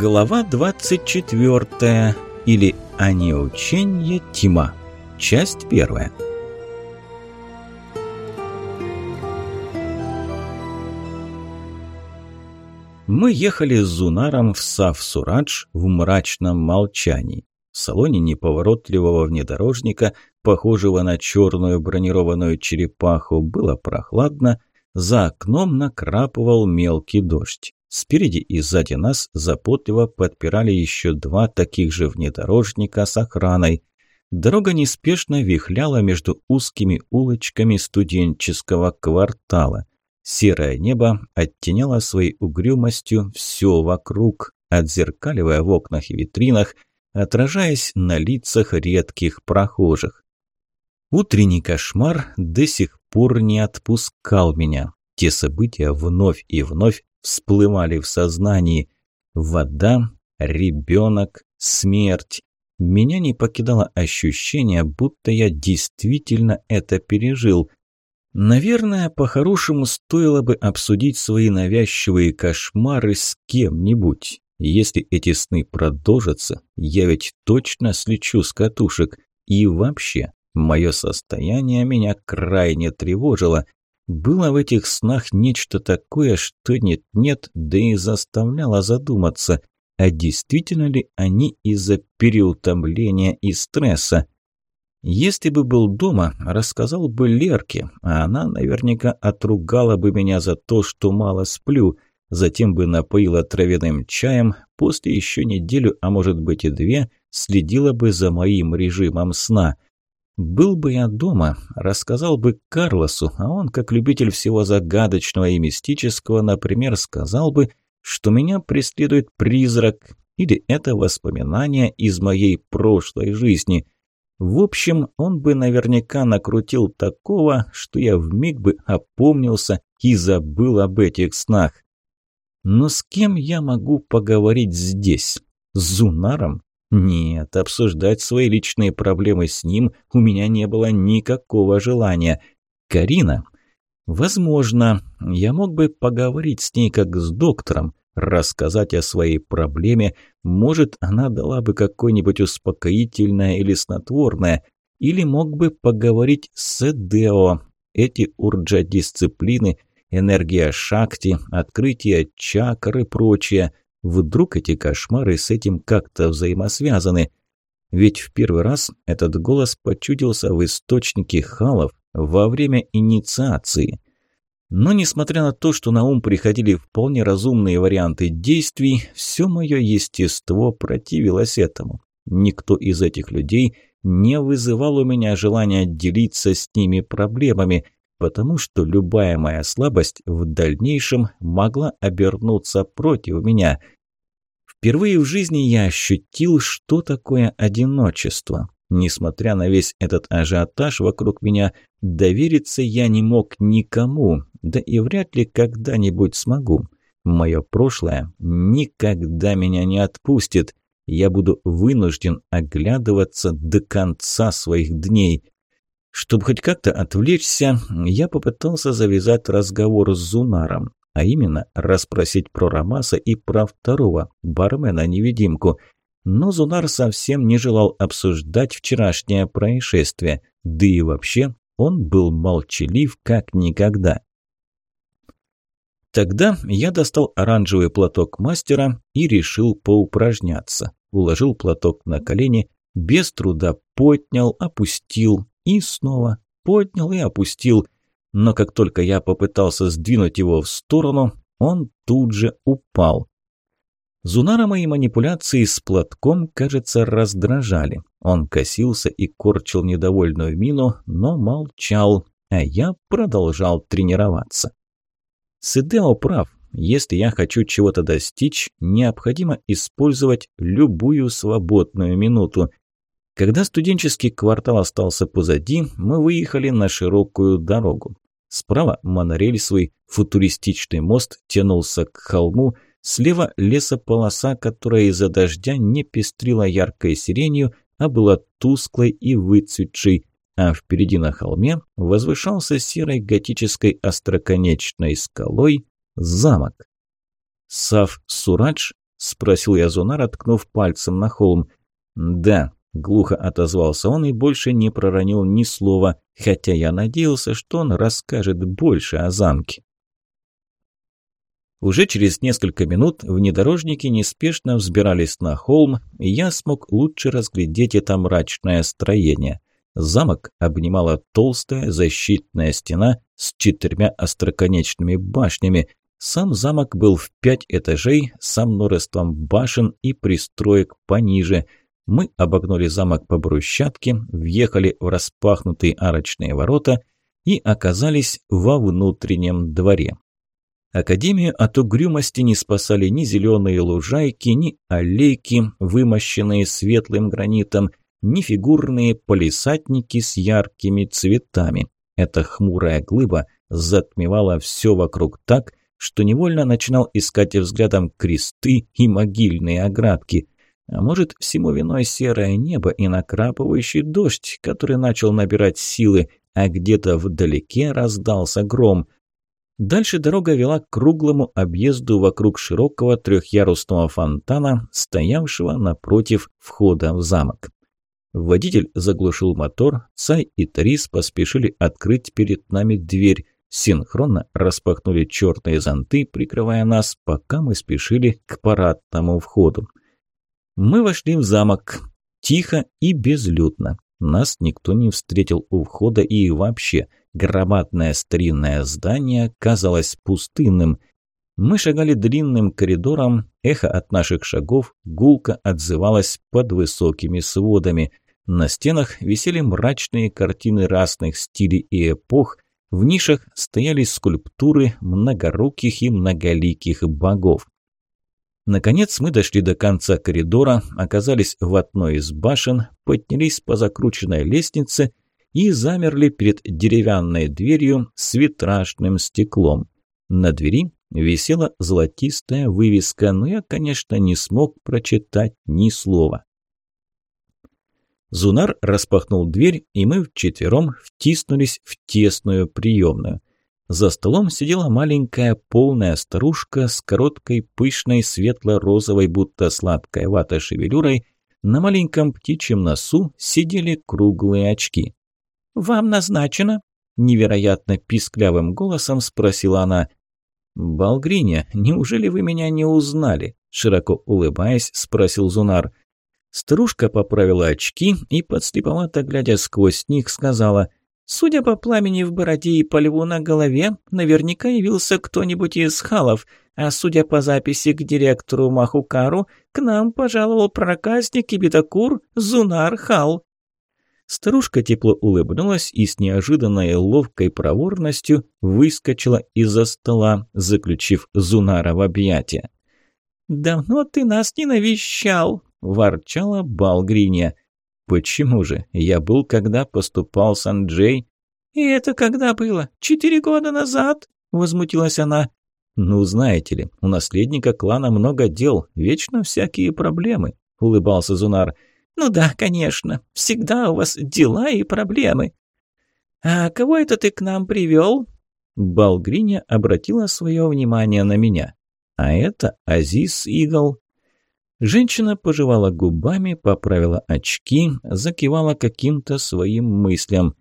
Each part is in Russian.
Глава 24 или «Они ученье Тима». Часть первая. Мы ехали с Зунаром в Сав-Сурадж в мрачном молчании. В салоне неповоротливого внедорожника, похожего на черную бронированную черепаху, было прохладно, за окном накрапывал мелкий дождь. Спереди и сзади нас заботливо подпирали еще два таких же внедорожника с охраной. Дорога неспешно вихляла между узкими улочками студенческого квартала. Серое небо оттеняло своей угрюмостью все вокруг, отзеркаливая в окнах и витринах, отражаясь на лицах редких прохожих. Утренний кошмар до сих пор не отпускал меня. Те события вновь и вновь всплывали в сознании. Вода, ребенок, смерть. Меня не покидало ощущение, будто я действительно это пережил. Наверное, по-хорошему стоило бы обсудить свои навязчивые кошмары с кем-нибудь. Если эти сны продолжатся, я ведь точно слечу с катушек. И вообще, мое состояние меня крайне тревожило. Было в этих снах нечто такое, что нет-нет, да и заставляло задуматься, а действительно ли они из-за переутомления и стресса. Если бы был дома, рассказал бы Лерке, а она наверняка отругала бы меня за то, что мало сплю, затем бы напоила травяным чаем, после еще неделю, а может быть и две, следила бы за моим режимом сна – был бы я дома, рассказал бы Карлосу, а он, как любитель всего загадочного и мистического, например, сказал бы, что меня преследует призрак, или это воспоминание из моей прошлой жизни. В общем, он бы наверняка накрутил такого, что я вмиг бы опомнился и забыл об этих снах. Но с кем я могу поговорить здесь? С Зунаром? Нет, обсуждать свои личные проблемы с ним у меня не было никакого желания. Карина? Возможно, я мог бы поговорить с ней как с доктором, рассказать о своей проблеме, может, она дала бы какое-нибудь успокоительное или снотворное, или мог бы поговорить с Эдео. Эти урджа-дисциплины, энергия шакти, открытие чакр и прочее – Вдруг эти кошмары с этим как-то взаимосвязаны? Ведь в первый раз этот голос почудился в источнике халов во время инициации. Но несмотря на то, что на ум приходили вполне разумные варианты действий, все мое естество противилось этому. Никто из этих людей не вызывал у меня желания делиться с ними проблемами – потому что любая моя слабость в дальнейшем могла обернуться против меня. Впервые в жизни я ощутил, что такое одиночество. Несмотря на весь этот ажиотаж вокруг меня, довериться я не мог никому, да и вряд ли когда-нибудь смогу. Мое прошлое никогда меня не отпустит. Я буду вынужден оглядываться до конца своих дней. Чтобы хоть как-то отвлечься, я попытался завязать разговор с Зунаром, а именно расспросить про Рамаса и про второго, бармена-невидимку. Но Зунар совсем не желал обсуждать вчерашнее происшествие, да и вообще он был молчалив как никогда. Тогда я достал оранжевый платок мастера и решил поупражняться. Уложил платок на колени, без труда поднял, опустил, и снова поднял и опустил. Но как только я попытался сдвинуть его в сторону, он тут же упал. Зунара мои манипуляции с платком, кажется, раздражали. Он косился и корчил недовольную мину, но молчал, а я продолжал тренироваться. Сидео прав. Если я хочу чего-то достичь, необходимо использовать любую свободную минуту. Когда студенческий квартал остался позади, мы выехали на широкую дорогу. Справа монорельсовый футуристичный мост тянулся к холму, слева лесополоса, которая из-за дождя не пестрила яркой сиренью, а была тусклой и выцветшей, а впереди на холме возвышался серой готической остроконечной скалой замок. Сав Сурадж спросил я Зунара, ткнув пальцем на холм. «Да», – глухо отозвался он и больше не проронил ни слова, хотя я надеялся, что он расскажет больше о замке. Уже через несколько минут внедорожники неспешно взбирались на холм, и я смог лучше разглядеть это мрачное строение. Замок обнимала толстая защитная стена с четырьмя остроконечными башнями. Сам замок был в пять этажей со множеством башен и пристроек пониже. Мы обогнули замок по брусчатке, въехали в распахнутые арочные ворота и оказались во внутреннем дворе. Академию от угрюмости не спасали ни зеленые лужайки, ни аллейки, вымощенные светлым гранитом, ни фигурные полисадники с яркими цветами. Эта хмурая глыба затмевала все вокруг так, что невольно начинал искать взглядом кресты и могильные оградки. А может, всему виной серое небо и накрапывающий дождь, который начал набирать силы, а где-то вдалеке раздался гром – Дальше дорога вела к круглому объезду вокруг широкого трехъярусного фонтана, стоявшего напротив входа в замок. Водитель заглушил мотор, Цай и Тарис поспешили открыть перед нами дверь, синхронно распахнули черные зонты, прикрывая нас, пока мы спешили к парадному входу. Мы вошли в замок. Тихо и безлюдно. Нас никто не встретил у входа и вообще – Громадное старинное здание казалось пустынным. Мы шагали длинным коридором, эхо от наших шагов гулко отзывалось под высокими сводами. На стенах висели мрачные картины разных стилей и эпох, в нишах стояли скульптуры многоруких и многоликих богов. Наконец мы дошли до конца коридора, оказались в одной из башен, поднялись по закрученной лестнице и замерли перед деревянной дверью с витражным стеклом. На двери висела золотистая вывеска, но я, конечно, не смог прочитать ни слова. Зунар распахнул дверь, и мы вчетвером втиснулись в тесную приемную. За столом сидела маленькая полная старушка с короткой, пышной, светло-розовой, будто сладкой вата шевелюрой. На маленьком птичьем носу сидели круглые очки. «Вам назначено?» – невероятно писклявым голосом спросила она. «Балгриня, неужели вы меня не узнали?» – широко улыбаясь, спросил Зунар. Старушка поправила очки и, подслеповато глядя сквозь них, сказала «Судя по пламени в бороде и по льву на голове, наверняка явился кто-нибудь из халов, а судя по записи к директору Махукару, к нам пожаловал проказник и бедокур Зунар Хал». Старушка тепло улыбнулась и с неожиданной ловкой проворностью выскочила из-за стола, заключив Зунара в объятия. «Давно ты нас не навещал!» – ворчала Балгриня. «Почему же? Я был, когда поступал с Анджей». «И это когда было? Четыре года назад?» – возмутилась она. «Ну, знаете ли, у наследника клана много дел, вечно всякие проблемы», – улыбался Зунар. – «Ну да, конечно. Всегда у вас дела и проблемы». «А кого это ты к нам привел?» Балгриня обратила свое внимание на меня. «А это Азиз Игл». Женщина пожевала губами, поправила очки, закивала каким-то своим мыслям.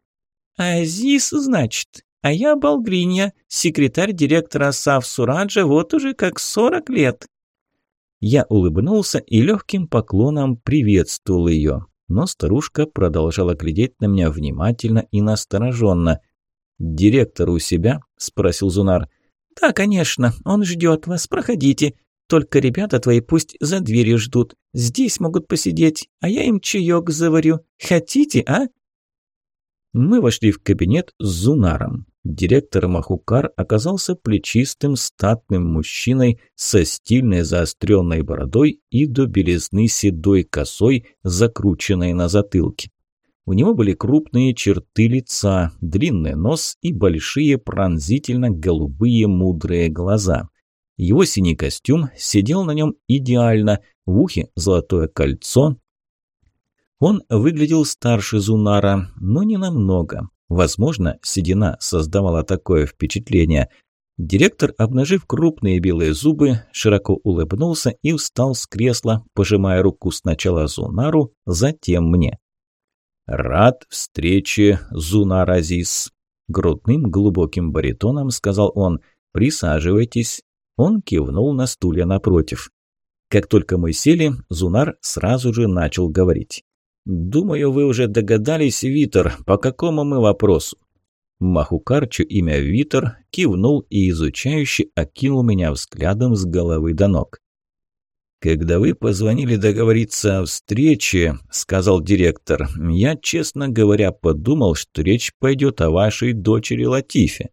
«Азиз, значит, а я Балгриня, секретарь директора Сав Сураджа вот уже как сорок лет. Я улыбнулся и легким поклоном приветствовал ее. Но старушка продолжала глядеть на меня внимательно и настороженно. «Директор у себя?» – спросил Зунар. «Да, конечно, он ждет вас, проходите. Только ребята твои пусть за дверью ждут. Здесь могут посидеть, а я им чаек заварю. Хотите, а?» Мы вошли в кабинет с Зунаром. Директор Махукар оказался плечистым, статным мужчиной со стильной заостренной бородой и до белизны седой косой, закрученной на затылке. У него были крупные черты лица, длинный нос и большие пронзительно-голубые мудрые глаза. Его синий костюм сидел на нем идеально, в ухе золотое кольцо. Он выглядел старше Зунара, но не намного. Возможно, седина создавала такое впечатление. Директор, обнажив крупные белые зубы, широко улыбнулся и встал с кресла, пожимая руку сначала Зунару, затем мне. «Рад встрече, Зунар Азиз!» Грудным глубоким баритоном сказал он. «Присаживайтесь». Он кивнул на стулья напротив. Как только мы сели, Зунар сразу же начал говорить. «Думаю, вы уже догадались, Витер, по какому мы вопросу?» Махукарчу имя Витер кивнул и изучающе окинул меня взглядом с головы до ног. «Когда вы позвонили договориться о встрече, — сказал директор, — я, честно говоря, подумал, что речь пойдет о вашей дочери Латифе».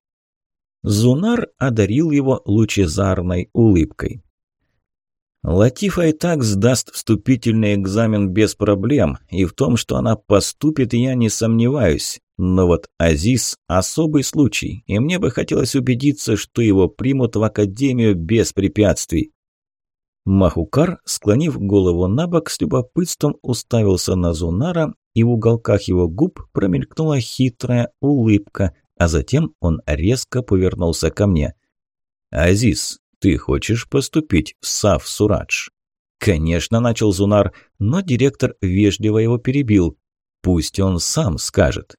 Зунар одарил его лучезарной улыбкой. Латифа и так сдаст вступительный экзамен без проблем, и в том, что она поступит, я не сомневаюсь. Но вот Азиз – особый случай, и мне бы хотелось убедиться, что его примут в академию без препятствий. Махукар, склонив голову на бок, с любопытством уставился на Зунара, и в уголках его губ промелькнула хитрая улыбка, а затем он резко повернулся ко мне. «Азиз, ты хочешь поступить в САФ Сурадж?» «Конечно», – начал Зунар, но директор вежливо его перебил. «Пусть он сам скажет».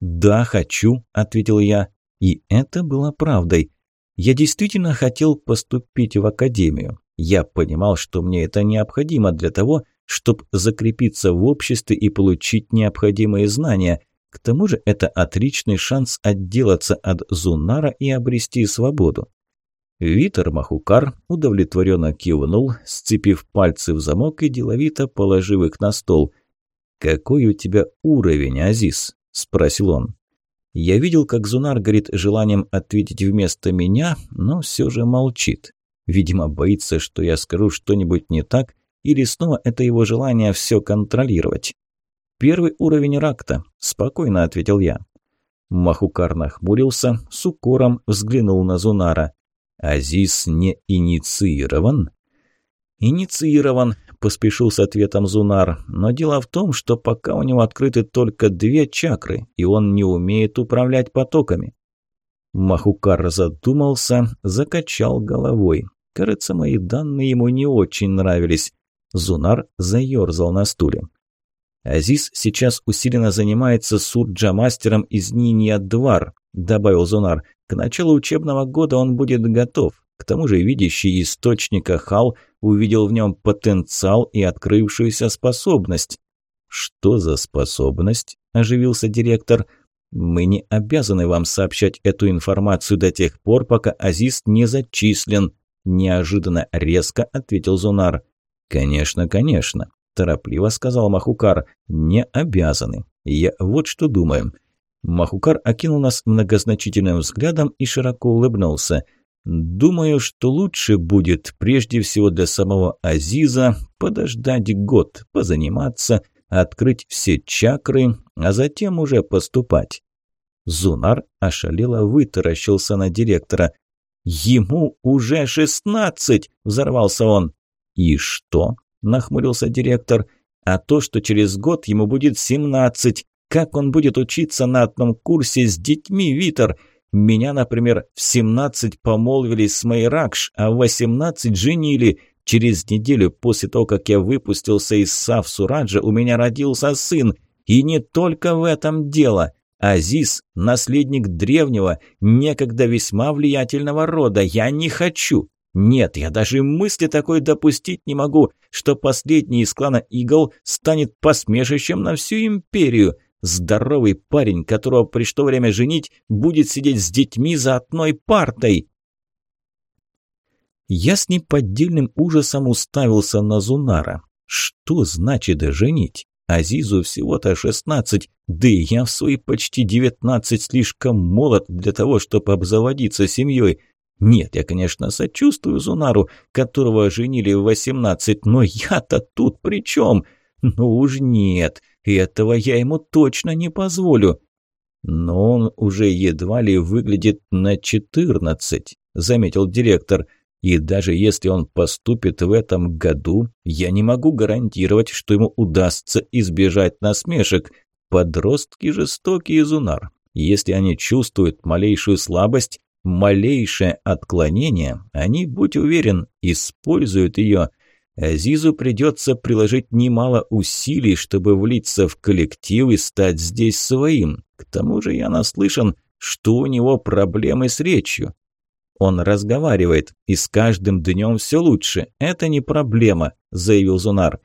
«Да, хочу», – ответил я. И это было правдой. Я действительно хотел поступить в академию. Я понимал, что мне это необходимо для того, чтобы закрепиться в обществе и получить необходимые знания. К тому же это отличный шанс отделаться от Зунара и обрести свободу. Витер Махукар удовлетворенно кивнул, сцепив пальцы в замок и деловито положив их на стол. «Какой у тебя уровень, Азиз?» – спросил он. Я видел, как Зунар горит желанием ответить вместо меня, но все же молчит. Видимо, боится, что я скажу что-нибудь не так, или снова это его желание все контролировать. «Первый уровень ракта», – спокойно ответил я. Махукар нахмурился, с укором взглянул на Зунара. Азиз не инициирован? Инициирован, поспешил с ответом Зунар, но дело в том, что пока у него открыты только две чакры, и он не умеет управлять потоками. Махукар задумался, закачал головой. Кажется, мои данные ему не очень нравились. Зунар заерзал на стуле. «Азиз сейчас усиленно занимается сурджа-мастером из Нинья-Двар», – добавил Зунар. К началу учебного года он будет готов. К тому же видящий источника Хал увидел в нем потенциал и открывшуюся способность. «Что за способность?» – оживился директор. «Мы не обязаны вам сообщать эту информацию до тех пор, пока Азиз не зачислен», – неожиданно резко ответил Зунар. «Конечно, конечно», – торопливо сказал Махукар. «Не обязаны. Я вот что думаю. Махукар окинул нас многозначительным взглядом и широко улыбнулся. «Думаю, что лучше будет, прежде всего для самого Азиза, подождать год, позаниматься, открыть все чакры, а затем уже поступать». Зунар ошалело вытаращился на директора. «Ему уже шестнадцать!» – взорвался он. «И что?» – нахмурился директор. «А то, что через год ему будет семнадцать. Как он будет учиться на одном курсе с детьми, Витер? Меня, например, в 17 помолвились с моей Ракш, а в 18 женили. Через неделю после того, как я выпустился из Сав Сураджа, у меня родился сын. И не только в этом дело. Азиз – наследник древнего, некогда весьма влиятельного рода. Я не хочу. Нет, я даже мысли такой допустить не могу, что последний из клана Игл станет посмешищем на всю империю. Здоровый парень, которого пришло время женить, будет сидеть с детьми за одной партой. Я с неподдельным ужасом уставился на Зунара. Что значит женить? Азизу всего-то шестнадцать, да и я в свои почти девятнадцать слишком молод для того, чтобы обзаводиться семьей. Нет, я, конечно, сочувствую Зунару, которого женили в восемнадцать, но я-то тут при чем? Ну уж нет, этого я ему точно не позволю. Но он уже едва ли выглядит на четырнадцать, заметил директор. И даже если он поступит в этом году, я не могу гарантировать, что ему удастся избежать насмешек. Подростки жестокие, Зунар. Если они чувствуют малейшую слабость, Малейшее отклонение, они, будь уверен, используют ее. Азизу придется приложить немало усилий, чтобы влиться в коллектив и стать здесь своим. К тому же я наслышан, что у него проблемы с речью. Он разговаривает, и с каждым днем все лучше. Это не проблема, заявил Зунар.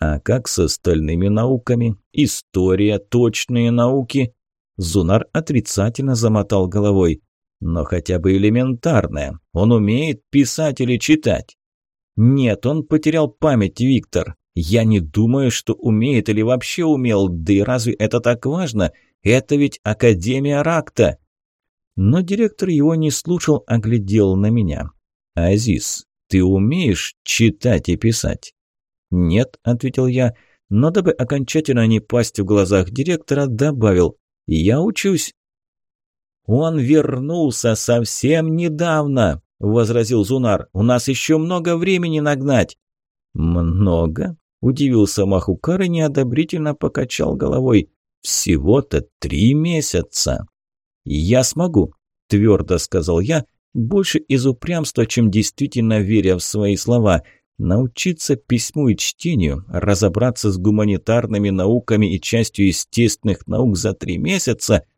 А как с остальными науками? История, точные науки? Зунар отрицательно замотал головой. Но хотя бы элементарное. Он умеет писать или читать. Нет, он потерял память, Виктор. Я не думаю, что умеет или вообще умел. Да и разве это так важно? Это ведь Академия Ракта. Но директор его не слушал, а глядел на меня. «Азиз, ты умеешь читать и писать?» «Нет», – ответил я, но дабы окончательно не пасть в глазах директора, добавил «Я учусь». «Он вернулся совсем недавно», – возразил Зунар. «У нас еще много времени нагнать». «Много?» – удивился Махукар и неодобрительно покачал головой. «Всего-то три месяца». «Я смогу», – твердо сказал я, больше из упрямства, чем действительно веря в свои слова. Научиться письму и чтению, разобраться с гуманитарными науками и частью естественных наук за три месяца –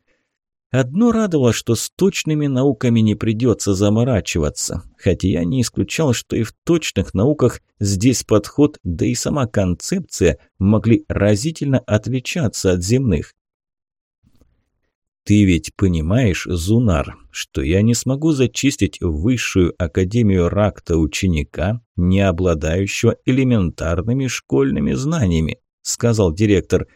Одно радовало, что с точными науками не придется заморачиваться, хотя я не исключал, что и в точных науках здесь подход, да и сама концепция могли разительно отличаться от земных. Ты ведь понимаешь, Зунар, что я не смогу зачистить высшую академию ракта ученика, не обладающего элементарными школьными знаниями, сказал директор.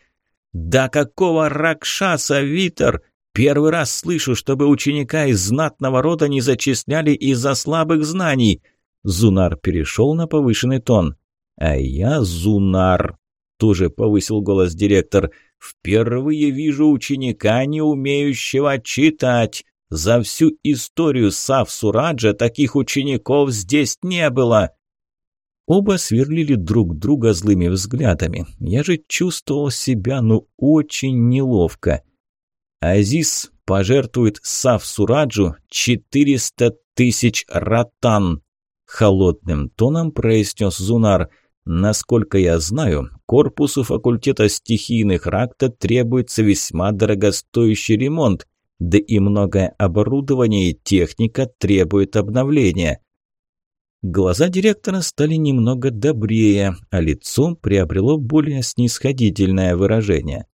Да какого ракшаса, Витер? Первый раз слышу, чтобы ученика из знатного рода не зачисляли из-за слабых знаний. Зунар перешел на повышенный тон. А я Зунар, тоже повысил голос директор. Впервые вижу ученика, не умеющего читать. За всю историю Савсураджа таких учеников здесь не было. Оба сверлили друг друга злыми взглядами. Я же чувствовал себя, ну, очень неловко. Азиз пожертвует Савсураджу 400 тысяч ратан. Холодным тоном произнес Зунар – Насколько я знаю, корпусу факультета стихийных ракта требуется весьма дорогостоящий ремонт, да и многое оборудование и техника требуют обновления. Глаза директора стали немного добрее, а лицо приобрело более снисходительное выражение.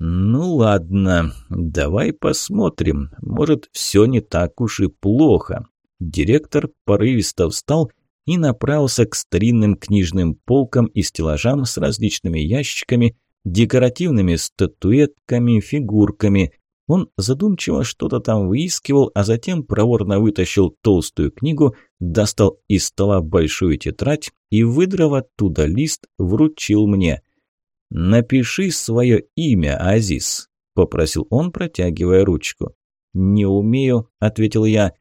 «Ну ладно, давай посмотрим. Может, все не так уж и плохо». Директор порывисто встал и направился к старинным книжным полкам и стеллажам с различными ящиками, декоративными статуэтками, фигурками. Он задумчиво что-то там выискивал, а затем проворно вытащил толстую книгу, достал из стола большую тетрадь и, выдрав оттуда лист, вручил мне. «Напиши свое имя, Азиз», – попросил он, протягивая ручку. «Не умею», – ответил я.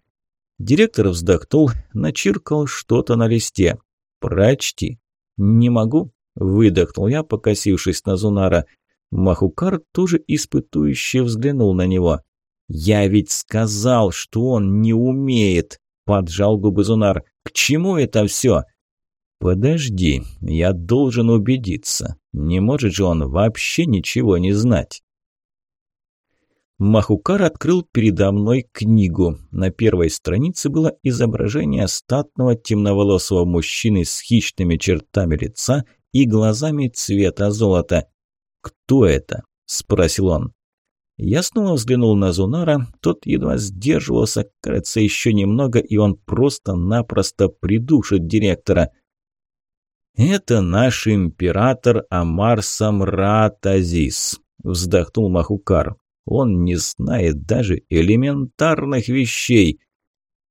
Директор вздохнул, начиркал что-то на листе. «Прочти». «Не могу», – выдохнул я, покосившись на Зунара. Махукар тоже испытующе взглянул на него. «Я ведь сказал, что он не умеет», – поджал губы Зунар. «К чему это все?» «Подожди, я должен убедиться. Не может же он вообще ничего не знать». Махукар открыл передо мной книгу. На первой странице было изображение статного темноволосого мужчины с хищными чертами лица и глазами цвета золота. «Кто это?» – спросил он. Я снова взглянул на Зунара, тот едва сдерживался, кажется, еще немного, и он просто-напросто придушит директора. «Это наш император Амар Самрат Азиз», – вздохнул Махукар. Он не знает даже элементарных вещей.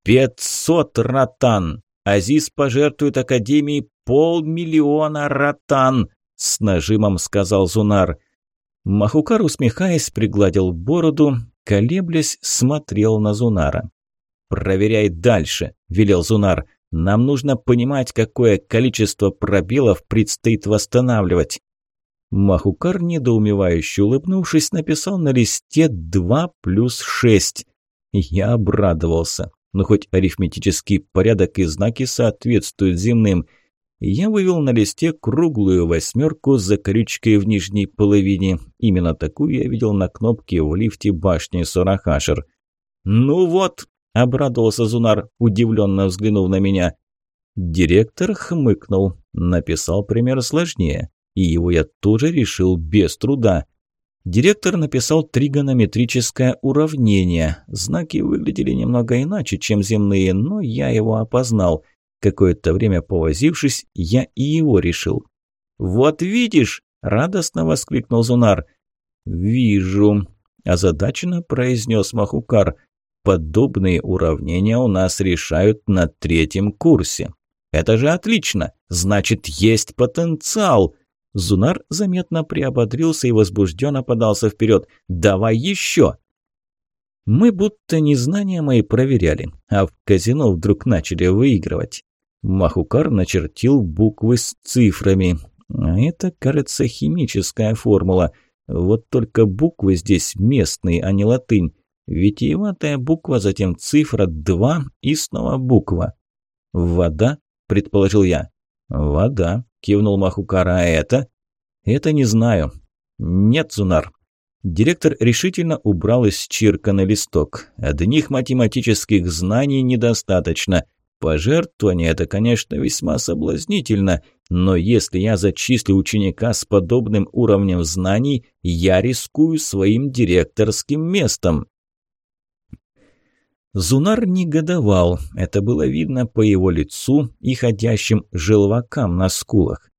«Пятьсот ротан! Азиз пожертвует Академии полмиллиона ротан!» С нажимом сказал Зунар. Махукар, усмехаясь, пригладил бороду, колеблясь, смотрел на Зунара. «Проверяй дальше», – велел Зунар. «Нам нужно понимать, какое количество пробелов предстоит восстанавливать. Махукар, недоумевающе улыбнувшись, написал на листе 2 плюс 6. Я обрадовался. Но хоть арифметический порядок и знаки соответствуют земным. Я вывел на листе круглую восьмерку с закорючкой в нижней половине. Именно такую я видел на кнопке в лифте башни Сорахашер. «Ну вот», – обрадовался Зунар, удивленно взглянув на меня. Директор хмыкнул, написал пример сложнее, и его я тоже решил без труда. Директор написал тригонометрическое уравнение. Знаки выглядели немного иначе, чем земные, но я его опознал. Какое-то время повозившись, я и его решил. «Вот видишь!» – радостно воскликнул Зунар. «Вижу», – озадаченно произнес Махукар. «Подобные уравнения у нас решают на третьем курсе». «Это же отлично! Значит, есть потенциал!» Зунар заметно приободрился и возбужденно подался вперед. «Давай еще!» Мы будто незнания мои проверяли, а в казино вдруг начали выигрывать. Махукар начертил буквы с цифрами. Это, кажется, химическая формула. Вот только буквы здесь местные, а не латынь. Витиеватая буква, затем цифра 2 и снова буква. «Вода?» – предположил я. «Вода», – кивнул Махукара, – «а это?» «Это не знаю». «Нет, Зунар». Директор решительно убрал из чирка на листок. «Одних математических знаний недостаточно. Пожертвование – это, конечно, весьма соблазнительно, но если я зачислю ученика с подобным уровнем знаний, я рискую своим директорским местом». Зунар негодовал, это было видно по его лицу и ходящим желвакам на скулах.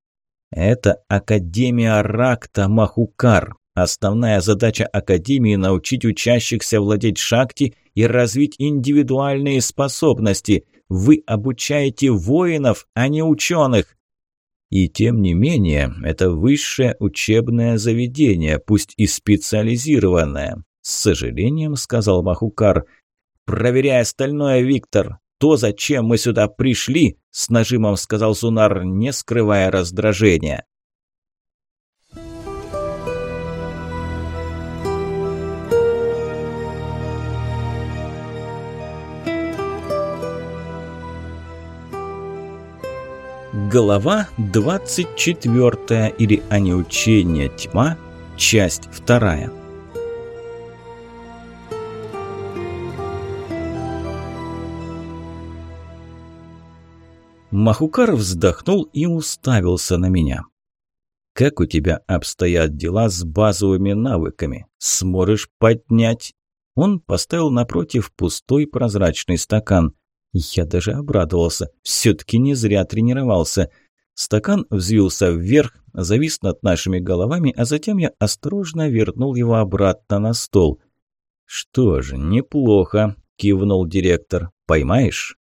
Это Академия Ракта Махукар. Основная задача Академии – научить учащихся владеть шакти и развить индивидуальные способности. Вы обучаете воинов, а не ученых. И тем не менее, это высшее учебное заведение, пусть и специализированное. С сожалением сказал Махукар. «Проверяй остальное, Виктор. То, зачем мы сюда пришли, с нажимом сказал Сунар, не скрывая раздражения. Глава 24 или «Они тьма», часть вторая. Махукар вздохнул и уставился на меня. «Как у тебя обстоят дела с базовыми навыками? Сможешь поднять?» Он поставил напротив пустой прозрачный стакан. Я даже обрадовался. Все-таки не зря тренировался. Стакан взвился вверх, завис над нашими головами, а затем я осторожно вернул его обратно на стол. «Что же, неплохо», – кивнул директор. «Поймаешь?»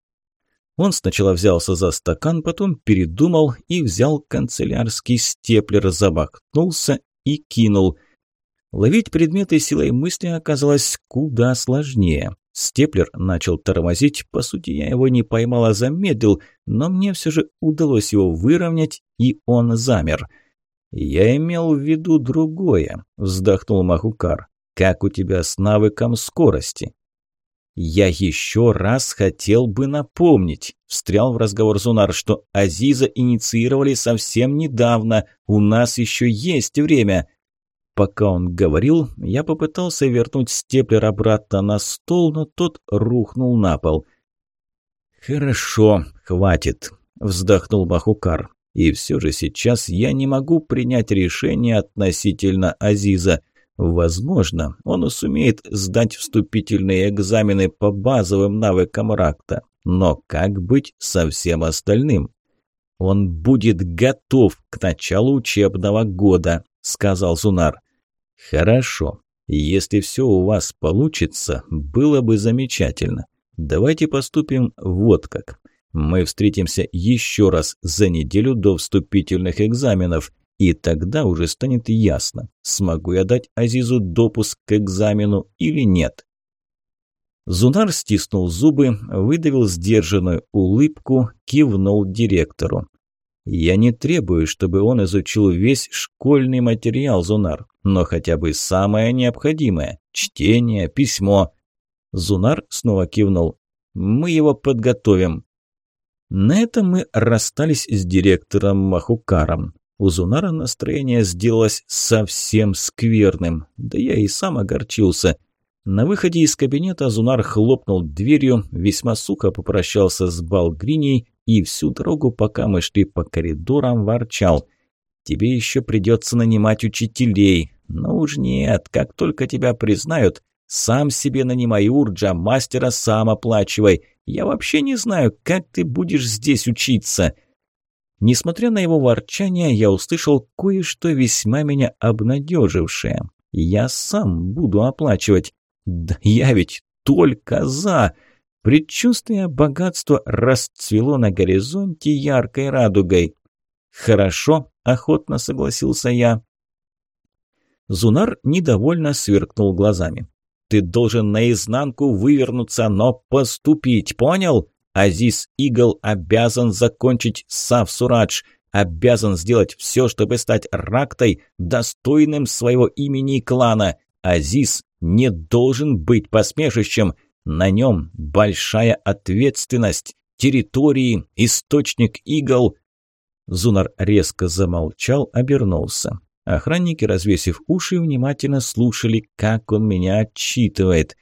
Он сначала взялся за стакан, потом передумал и взял канцелярский степлер, замахнулся и кинул. Ловить предметы силой мысли оказалось куда сложнее. Степлер начал тормозить, по сути я его не поймал, а замедлил, но мне все же удалось его выровнять, и он замер. «Я имел в виду другое», – вздохнул Махукар. «Как у тебя с навыком скорости?» «Я еще раз хотел бы напомнить», – встрял в разговор Зунар, что Азиза инициировали совсем недавно, у нас еще есть время. Пока он говорил, я попытался вернуть степлер обратно на стол, но тот рухнул на пол. «Хорошо, хватит», – вздохнул Бахукар. «И все же сейчас я не могу принять решение относительно Азиза». Возможно, он сумеет сдать вступительные экзамены по базовым навыкам Ракта. Но как быть со всем остальным? Он будет готов к началу учебного года, сказал Зунар. Хорошо. Если все у вас получится, было бы замечательно. Давайте поступим вот как. Мы встретимся еще раз за неделю до вступительных экзаменов. И тогда уже станет ясно, смогу я дать Азизу допуск к экзамену или нет. Зунар стиснул зубы, выдавил сдержанную улыбку, кивнул директору. «Я не требую, чтобы он изучил весь школьный материал, Зунар, но хотя бы самое необходимое – чтение, письмо». Зунар снова кивнул. «Мы его подготовим». На этом мы расстались с директором Махукаром. У Зунара настроение сделалось совсем скверным, да я и сам огорчился. На выходе из кабинета Зунар хлопнул дверью, весьма сухо попрощался с Балгриней и всю дорогу, пока мы шли по коридорам, ворчал. «Тебе еще придется нанимать учителей. Но уж нет, как только тебя признают, сам себе нанимай урджа, мастера сам оплачивай. Я вообще не знаю, как ты будешь здесь учиться». Несмотря на его ворчание, я услышал кое-что весьма меня обнадежившее. Я сам буду оплачивать. Да я ведь только за. Предчувствие богатства расцвело на горизонте яркой радугой. «Хорошо», – охотно согласился я. Зунар недовольно сверкнул глазами. «Ты должен наизнанку вывернуться, но поступить, понял? Азиз Игл обязан закончить Сав Сурадж, обязан сделать все, чтобы стать Рактой, достойным своего имени и клана. Азиз не должен быть посмешищем. На нем большая ответственность. Территории, источник игл. Зунар резко замолчал, обернулся. Охранники, развесив уши, внимательно слушали, как он меня отчитывает.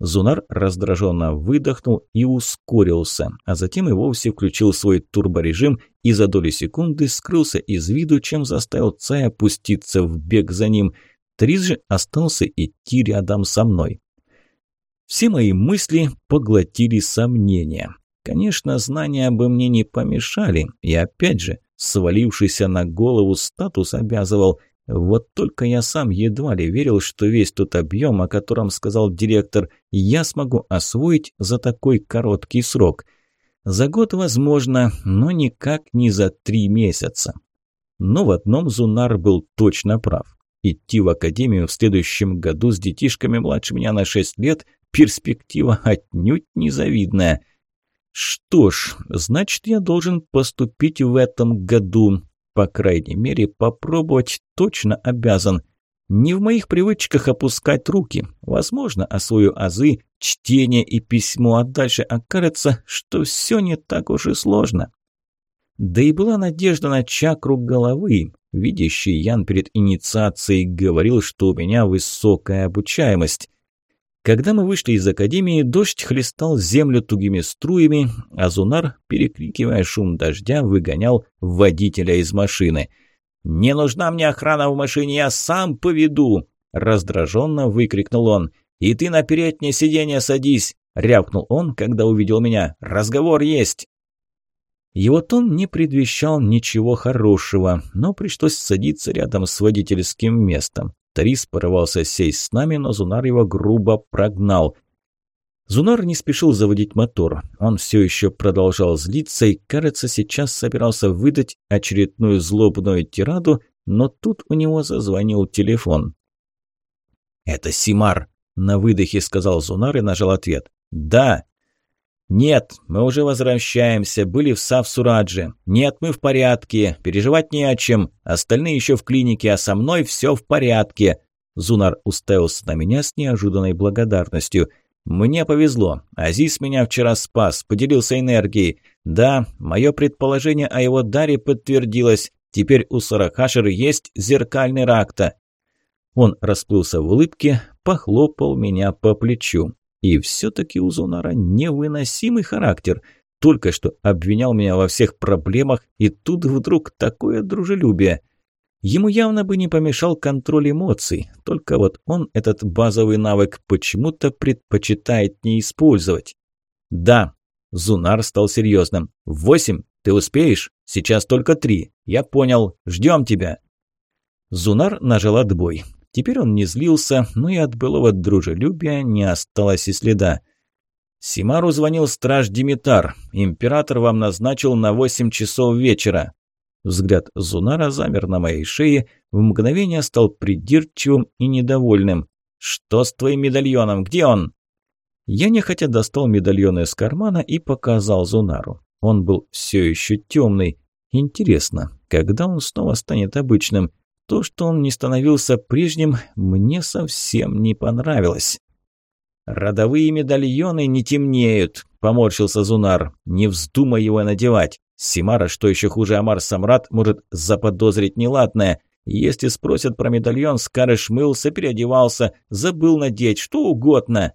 Зунар раздраженно выдохнул и ускорился, а затем и вовсе включил свой турборежим и за доли секунды скрылся из виду, чем заставил Цая опуститься в бег за ним. Трис же остался идти рядом со мной. Все мои мысли поглотили сомнения. Конечно, знания бы мне не помешали, и опять же, свалившийся на голову статус обязывал – вот только я сам едва ли верил, что весь тот объем, о котором сказал директор, я смогу освоить за такой короткий срок. За год возможно, но никак не за три месяца. Но в одном Зунар был точно прав. Идти в академию в следующем году с детишками младше меня на 6 лет – перспектива отнюдь незавидная. Что ж, значит, я должен поступить в этом году. По крайней мере, попробовать точно обязан. Не в моих привычках опускать руки. Возможно, освою азы, чтение и письмо, а дальше окажется, что все не так уж и сложно. Да и была надежда на чакру головы. Видящий Ян перед инициацией говорил, что у меня высокая обучаемость. Когда мы вышли из академии, дождь хлестал землю тугими струями, а Зунар, перекрикивая шум дождя, выгонял водителя из машины. «Не нужна мне охрана в машине, я сам поведу!» Раздраженно выкрикнул он. «И ты на переднее сиденье садись!» Рявкнул он, когда увидел меня. «Разговор есть!» Его тон не предвещал ничего хорошего, но пришлось садиться рядом с водительским местом. Тарис порывался сесть с нами, но Зунар его грубо прогнал. Зунар не спешил заводить мотор. Он все еще продолжал злиться и, кажется, сейчас собирался выдать очередную злобную тираду, но тут у него зазвонил телефон. «Это Симар», – на выдохе сказал Зунар и нажал ответ. «Да». «Нет, мы уже возвращаемся, были в Савсурадже. Нет, мы в порядке, переживать не о чем. Остальные еще в клинике, а со мной все в порядке». Зунар уставился на меня с неожиданной благодарностью. «Мне повезло. Азиз меня вчера спас, поделился энергией. Да, мое предположение о его даре подтвердилось. Теперь у Сарахашер есть зеркальный ракта». Он расплылся в улыбке, похлопал меня по плечу. И все-таки у Зонара невыносимый характер. Только что обвинял меня во всех проблемах, и тут вдруг такое дружелюбие. Ему явно бы не помешал контроль эмоций, только вот он этот базовый навык почему-то предпочитает не использовать. «Да», – Зунар стал серьезным. «Восемь? Ты успеешь? Сейчас только три. Я понял. Ждем тебя». Зунар нажал отбой. Теперь он не злился, но и от былого дружелюбия не осталось и следа. Симару звонил страж Димитар. Император вам назначил на восемь часов вечера. Взгляд Зунара замер на моей шее, в мгновение стал придирчивым и недовольным. «Что с твоим медальоном? Где он?» Я нехотя достал медальон из кармана и показал Зунару. Он был все еще темный. Интересно, когда он снова станет обычным? То, что он не становился прежним, мне совсем не понравилось. «Родовые медальоны не темнеют», – поморщился Зунар. «Не вздумай его надевать. Симара, что еще хуже Амар Самрат, может заподозрить неладное. Если спросят про медальон, скажешь, мылся, переодевался, забыл надеть, что угодно».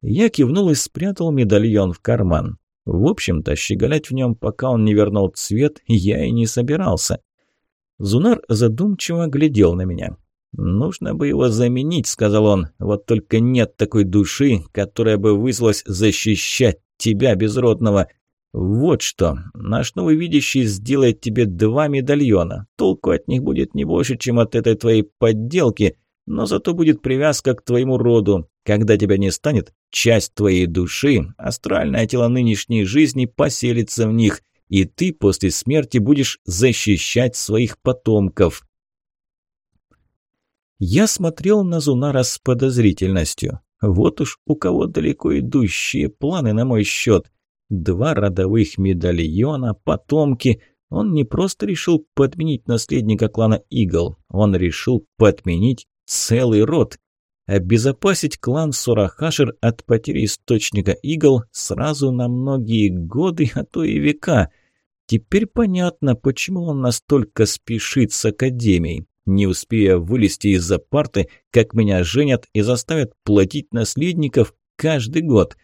Я кивнул и спрятал медальон в карман. В общем-то, щеголять в нем, пока он не вернул цвет, я и не собирался. Зунар задумчиво глядел на меня. «Нужно бы его заменить», — сказал он. «Вот только нет такой души, которая бы вызвалась защищать тебя, безродного. Вот что, наш новый видящий сделает тебе два медальона. Толку от них будет не больше, чем от этой твоей подделки, но зато будет привязка к твоему роду. Когда тебя не станет, часть твоей души, астральное тело нынешней жизни поселится в них, и ты после смерти будешь защищать своих потомков». Я смотрел на Зунара с подозрительностью. Вот уж у кого далеко идущие планы на мой счет. Два родовых медальона, потомки. Он не просто решил подменить наследника клана Игл, он решил подменить целый род. Обезопасить клан Сурахашер от потери источника Игл сразу на многие годы, а то и века. Теперь понятно, почему он настолько спешит с Академией. Не успея вылезти из-за парты, как меня женят и заставят платить наследников каждый год.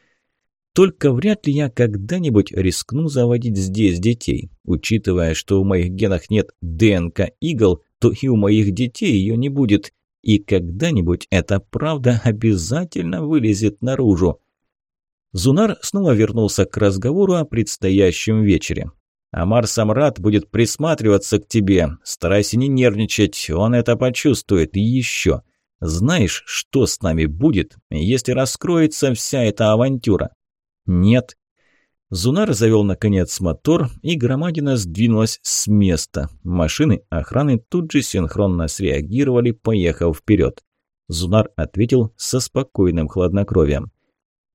Только вряд ли я когда-нибудь рискну заводить здесь детей. Учитывая, что в моих генах нет ДНК игл, то и у моих детей ее не будет. И когда-нибудь эта правда обязательно вылезет наружу. Зунар снова вернулся к разговору о предстоящем вечере. Амар Самрат будет присматриваться к тебе. Старайся не нервничать, он это почувствует. И еще. Знаешь, что с нами будет, если раскроется вся эта авантюра? Нет. Зунар завел наконец мотор, и громадина сдвинулась с места. Машины охраны тут же синхронно среагировали, поехав вперед. Зунар ответил со спокойным хладнокровием.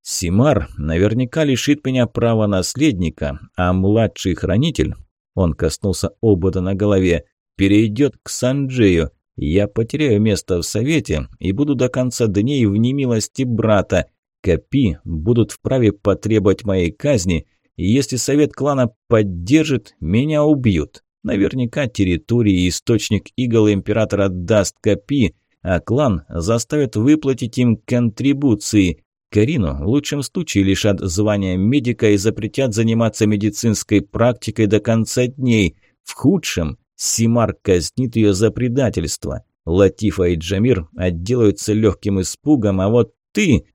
Симар наверняка лишит меня права наследника, а младший хранитель, он коснулся обода на голове, перейдет к Санджею. Я потеряю место в совете и буду до конца дней в немилости брата. Копи будут вправе потребовать моей казни, и если совет клана поддержит, меня убьют. Наверняка территории и источник игл императора даст Копи, а клан заставит выплатить им контрибуции. Карину в лучшем случае лишат звания медика и запретят заниматься медицинской практикой до конца дней. В худшем Симар казнит ее за предательство. Латифа и Джамир отделаются легким испугом, а вот ты...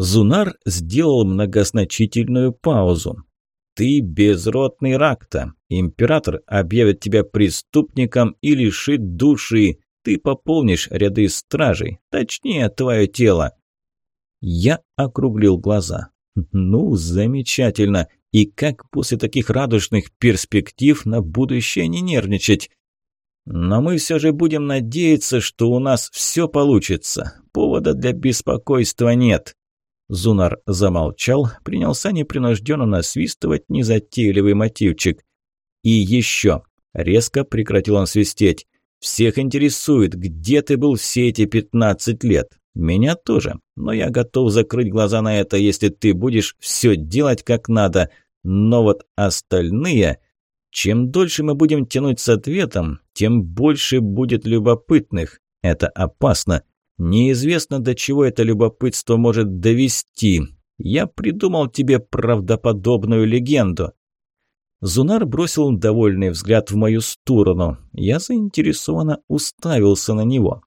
Зунар сделал многозначительную паузу. «Ты безродный ракта. Император объявит тебя преступником и лишит души. Ты пополнишь ряды стражей, точнее, твое тело. Я округлил глаза. Ну, замечательно. И как после таких радужных перспектив на будущее не нервничать? Но мы все же будем надеяться, что у нас все получится. Повода для беспокойства нет. Зунар замолчал, принялся непринужденно насвистывать незатейливый мотивчик. «И еще!» – резко прекратил он свистеть. «Всех интересует, где ты был все эти пятнадцать лет? Меня тоже, но я готов закрыть глаза на это, если ты будешь все делать как надо. Но вот остальные... Чем дольше мы будем тянуть с ответом, тем больше будет любопытных. Это опасно. Неизвестно, до чего это любопытство может довести. Я придумал тебе правдоподобную легенду. Зунар бросил довольный взгляд в мою сторону. Я заинтересованно уставился на него.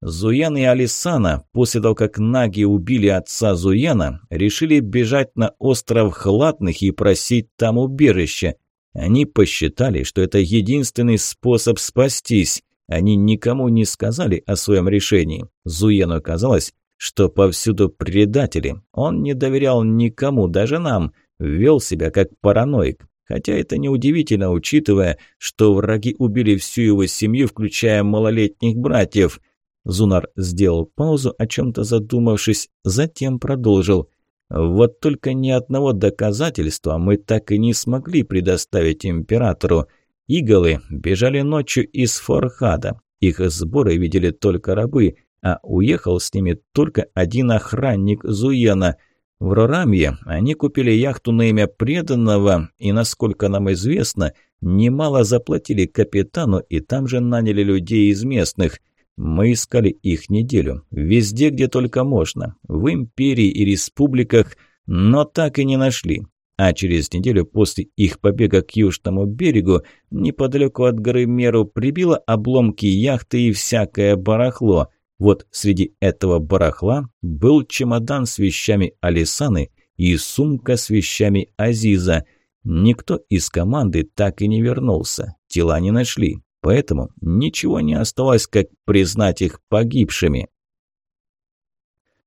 Зуян и Алисана, после того, как наги убили отца Зуяна, решили бежать на остров Хладных и просить там убежище. Они посчитали, что это единственный способ спастись. Они никому не сказали о своем решении. Зуяну казалось, что повсюду предатели. Он не доверял никому, даже нам. Вел себя как параноик. Хотя это неудивительно, учитывая, что враги убили всю его семью, включая малолетних братьев – Зунар сделал паузу, о чем-то задумавшись, затем продолжил. «Вот только ни одного доказательства мы так и не смогли предоставить императору. Иголы бежали ночью из Форхада. Их сборы видели только рабы, а уехал с ними только один охранник Зуена. В Рорамье они купили яхту на имя преданного и, насколько нам известно, немало заплатили капитану и там же наняли людей из местных. Мы искали их неделю, везде, где только можно, в империи и республиках, но так и не нашли. А через неделю после их побега к южному берегу, неподалеку от горы Меру, прибило обломки яхты и всякое барахло. Вот среди этого барахла был чемодан с вещами Алисаны и сумка с вещами Азиза. Никто из команды так и не вернулся, тела не нашли, поэтому ничего не осталось, как признать их погибшими.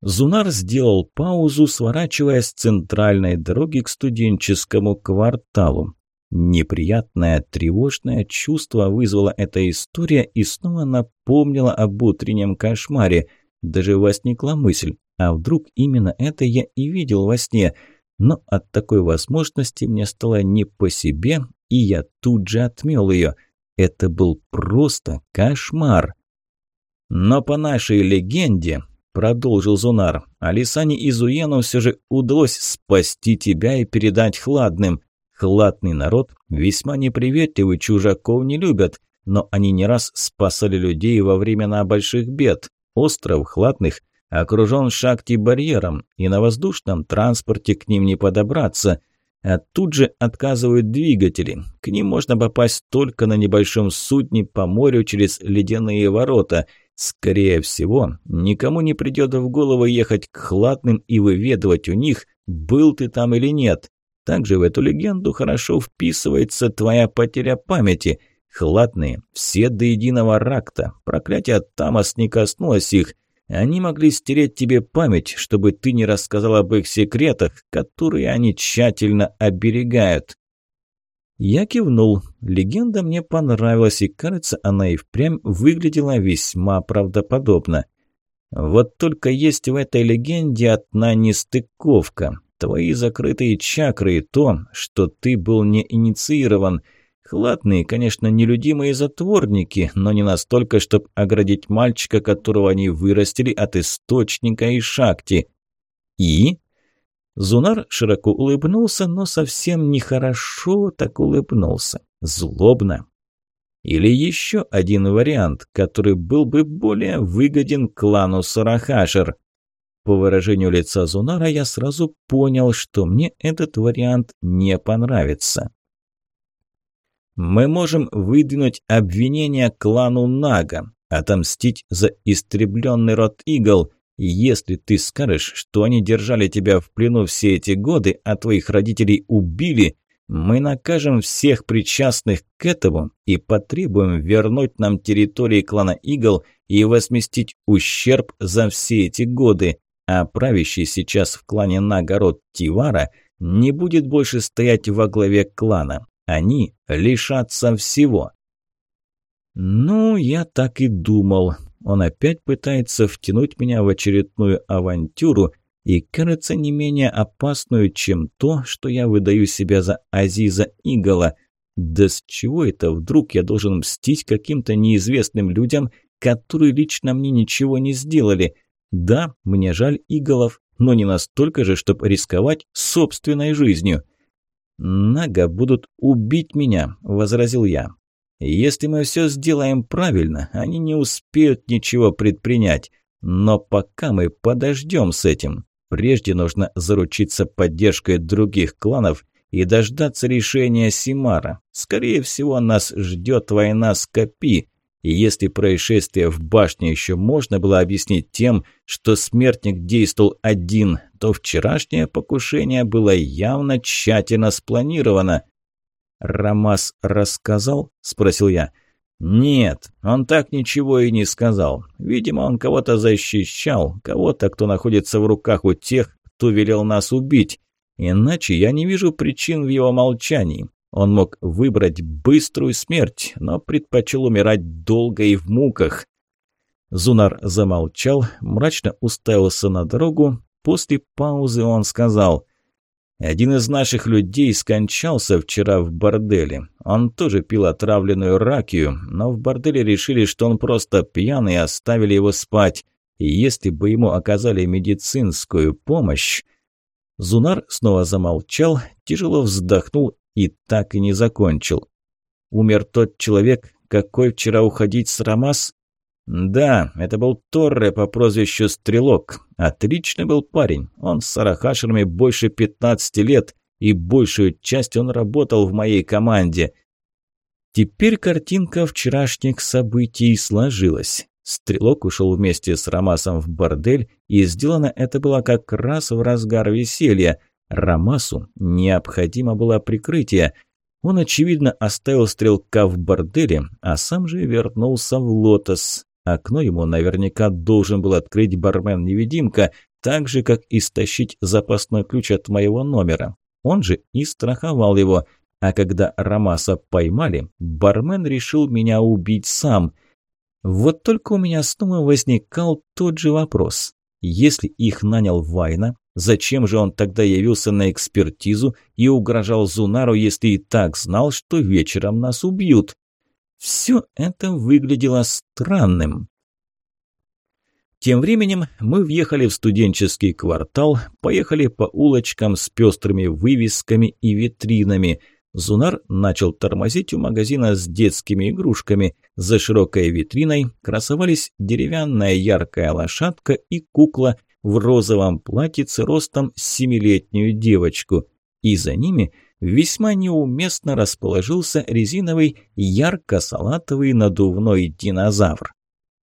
Зунар сделал паузу, сворачивая с центральной дороги к студенческому кварталу. Неприятное, тревожное чувство вызвала эта история и снова напомнила об утреннем кошмаре. Даже возникла мысль, а вдруг именно это я и видел во сне. Но от такой возможности мне стало не по себе, и я тут же отмел ее. Это был просто кошмар. Но по нашей легенде, продолжил Зунар. «Алисане и Зуену все же удалось спасти тебя и передать Хладным. Хладный народ весьма неприветливый, чужаков не любят, но они не раз спасали людей во времена больших бед. Остров Хладных окружен шахти барьером, и на воздушном транспорте к ним не подобраться». А тут же отказывают двигатели. К ним можно попасть только на небольшом судне по морю через ледяные ворота – Скорее всего, никому не придет в голову ехать к хладным и выведывать у них, был ты там или нет. Также в эту легенду хорошо вписывается твоя потеря памяти. Хладные, все до единого ракта, проклятие Тамас не коснулось их. Они могли стереть тебе память, чтобы ты не рассказал об их секретах, которые они тщательно оберегают. Я кивнул. Легенда мне понравилась, и, кажется, она и впрямь выглядела весьма правдоподобно. Вот только есть в этой легенде одна нестыковка. Твои закрытые чакры и то, что ты был не инициирован. Хладные, конечно, нелюдимые затворники, но не настолько, чтобы оградить мальчика, которого они вырастили от источника и шахти. И Зунар широко улыбнулся, но совсем нехорошо так улыбнулся. Злобно. Или еще один вариант, который был бы более выгоден клану Сарахашер. По выражению лица Зунара я сразу понял, что мне этот вариант не понравится. Мы можем выдвинуть обвинение клану Нага, отомстить за истребленный род Игл – если ты скажешь, что они держали тебя в плену все эти годы, а твоих родителей убили, мы накажем всех причастных к этому и потребуем вернуть нам территории клана Игл и возместить ущерб за все эти годы, а правящий сейчас в клане Нагород Тивара не будет больше стоять во главе клана. Они лишатся всего. Ну, я так и думал. Он опять пытается втянуть меня в очередную авантюру и, кажется, не менее опасную, чем то, что я выдаю себя за Азиза Игола. Да с чего это вдруг я должен мстить каким-то неизвестным людям, которые лично мне ничего не сделали? Да, мне жаль Иголов, но не настолько же, чтобы рисковать собственной жизнью. «Нага будут убить меня», – возразил я. Если мы все сделаем правильно, они не успеют ничего предпринять. Но пока мы подождем с этим. Прежде нужно заручиться поддержкой других кланов и дождаться решения Симара. Скорее всего, нас ждет война с Капи. И если происшествие в башне еще можно было объяснить тем, что смертник действовал один, то вчерашнее покушение было явно тщательно спланировано. «Рамас рассказал?» – спросил я. «Нет, он так ничего и не сказал. Видимо, он кого-то защищал, кого-то, кто находится в руках у тех, кто велел нас убить. Иначе я не вижу причин в его молчании. Он мог выбрать быструю смерть, но предпочел умирать долго и в муках». Зунар замолчал, мрачно уставился на дорогу. После паузы он сказал – один из наших людей скончался вчера в борделе. Он тоже пил отравленную ракию, но в борделе решили, что он просто пьяный и оставили его спать. и если бы ему оказали медицинскую помощь... Зунар снова замолчал, тяжело вздохнул и так и не закончил. Умер тот человек, какой вчера уходить с Рамас? Да, это был Торре по прозвищу Стрелок. Отличный был парень. Он с Арахашерами больше 15 лет, и большую часть он работал в моей команде. Теперь картинка вчерашних событий сложилась. Стрелок ушел вместе с Рамасом в бордель, и сделано это было как раз в разгар веселья. Рамасу необходимо было прикрытие. Он, очевидно, оставил стрелка в борделе, а сам же вернулся в Лотос. Окно ему наверняка должен был открыть бармен-невидимка, так же, как и стащить запасной ключ от моего номера. Он же и страховал его. А когда Рамаса поймали, бармен решил меня убить сам – вот только у меня снова возникал тот же вопрос. Если их нанял Вайна, зачем же он тогда явился на экспертизу и угрожал Зунару, если и так знал, что вечером нас убьют? Все это выглядело странным. Тем временем мы въехали в студенческий квартал, поехали по улочкам с пестрыми вывесками и витринами – Зунар начал тормозить у магазина с детскими игрушками. За широкой витриной красовались деревянная яркая лошадка и кукла в розовом платьице ростом семилетнюю девочку. И за ними весьма неуместно расположился резиновый ярко-салатовый надувной динозавр.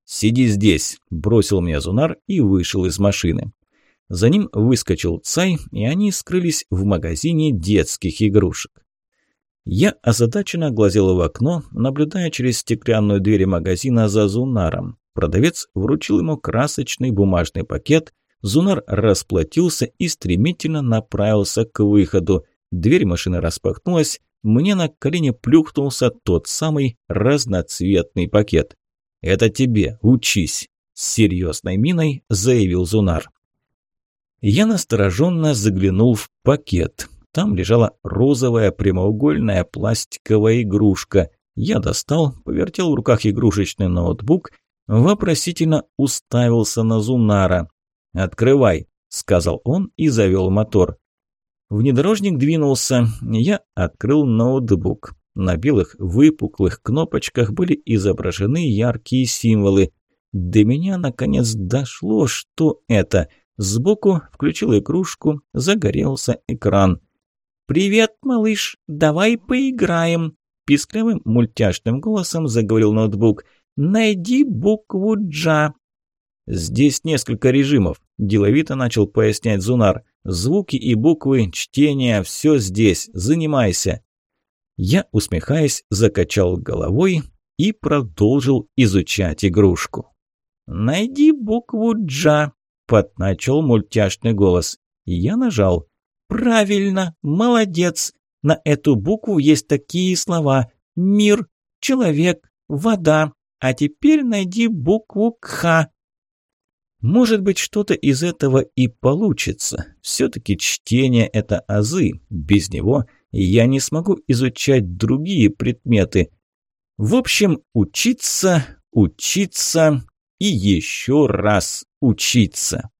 «Сиди здесь», – бросил мне Зунар и вышел из машины. За ним выскочил Цай, и они скрылись в магазине детских игрушек. Я озадаченно глазел в окно, наблюдая через стеклянную дверь магазина за Зунаром. Продавец вручил ему красочный бумажный пакет, Зунар расплатился и стремительно направился к выходу. Дверь машины распахнулась, мне на колени плюхнулся тот самый разноцветный пакет. «Это тебе, учись!» – с серьезной миной заявил Зунар. Я настороженно заглянул в пакет – там лежала розовая прямоугольная пластиковая игрушка. Я достал, повертел в руках игрушечный ноутбук, вопросительно уставился на Зунара. «Открывай», – сказал он и завел мотор. Внедорожник двинулся, я открыл ноутбук. На белых выпуклых кнопочках были изображены яркие символы. До меня наконец дошло, что это. Сбоку включил игрушку, загорелся экран. «Привет, малыш, давай поиграем!» Писклявым мультяшным голосом заговорил ноутбук. «Найди букву «Джа». «Здесь несколько режимов», – деловито начал пояснять Зунар. «Звуки и буквы, чтение – все здесь. Занимайся». Я, усмехаясь, закачал головой и продолжил изучать игрушку. «Найди букву «Джа», – подначал мультяшный голос. Я нажал. «Правильно, молодец. На эту букву есть такие слова. Мир, человек, вода. А теперь найди букву «Кх». Может быть, что-то из этого и получится. Все-таки чтение – это азы. Без него я не смогу изучать другие предметы. В общем, учиться, учиться и еще раз учиться.